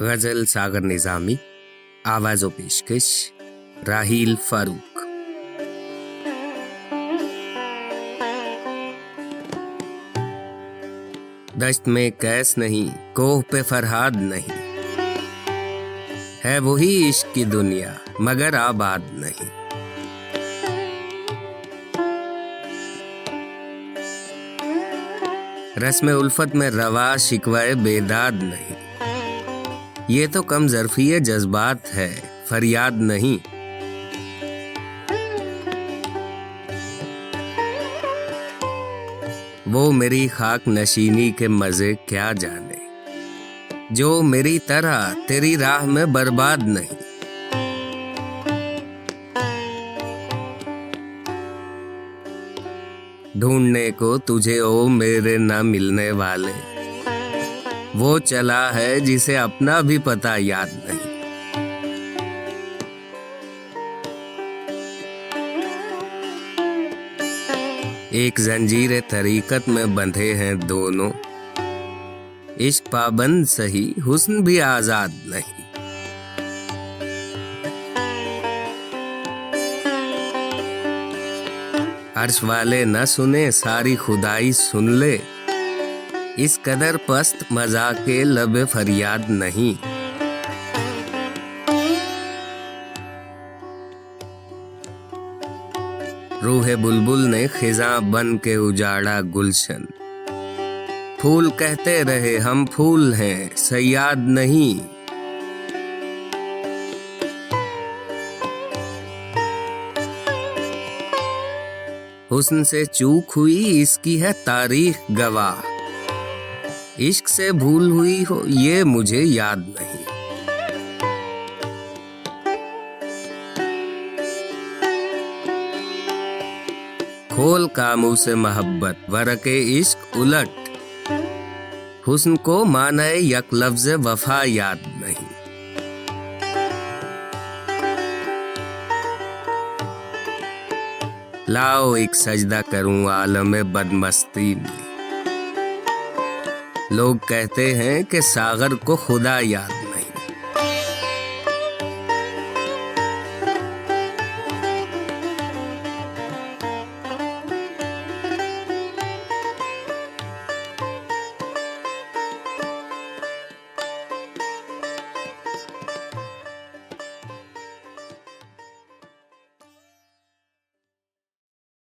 غزل ساگر نظامی آواز و پیشکش راہیل فاروق۔ دشت میں کیس نہیں، کوہ پہ فرہاد نہیں۔ ہے وہی عشق کی دنیا، مگر آباد نہیں۔ رسم الفت میں روا شکوائے بیداد نہیں۔ یہ تو کم ظرفی جذبات ہے، فریاد نہیں۔ وہ میری خاک نشینی کے مزے کیا جانے۔ جو میری طرح تیری راہ میں برباد نہیں۔ ڈھونڈنے کو تجھے او میرے نہ ملنے والے۔ وہ چلا ہے جسے اپنا بھی پتا یاد نہیں۔ ایک زنجیر طریقت میں بندھے ہیں دونوں۔ عشق پابند سہی، حسن بھی آزاد نہیں۔ عرش والے نہ سنے ساری خدائی سن لے۔ اس قدر پست مزاق کے لب فریاد نہیں۔ روح بلبل نے خزاں بن کے اجاڑا گلشن۔ پھول کہتے رہے، ہم پھول ہیں، سیاد نہیں۔ حسن سے چوک ہوئی، اس کی ہے تاریخ گواہ۔ عشق سے بھول ہوئی ہو، یہ مجھے یاد نہیں۔ کھول کاموں سے محبت، ورق عشق الٹ۔ حسن کو مانے یک لفظ وفا یاد نہیں۔ لاؤ ایک سجدہ کروں عالم بدمستی میں۔ لوگ کہتے ہیں کہ ساغر کو خدا یاد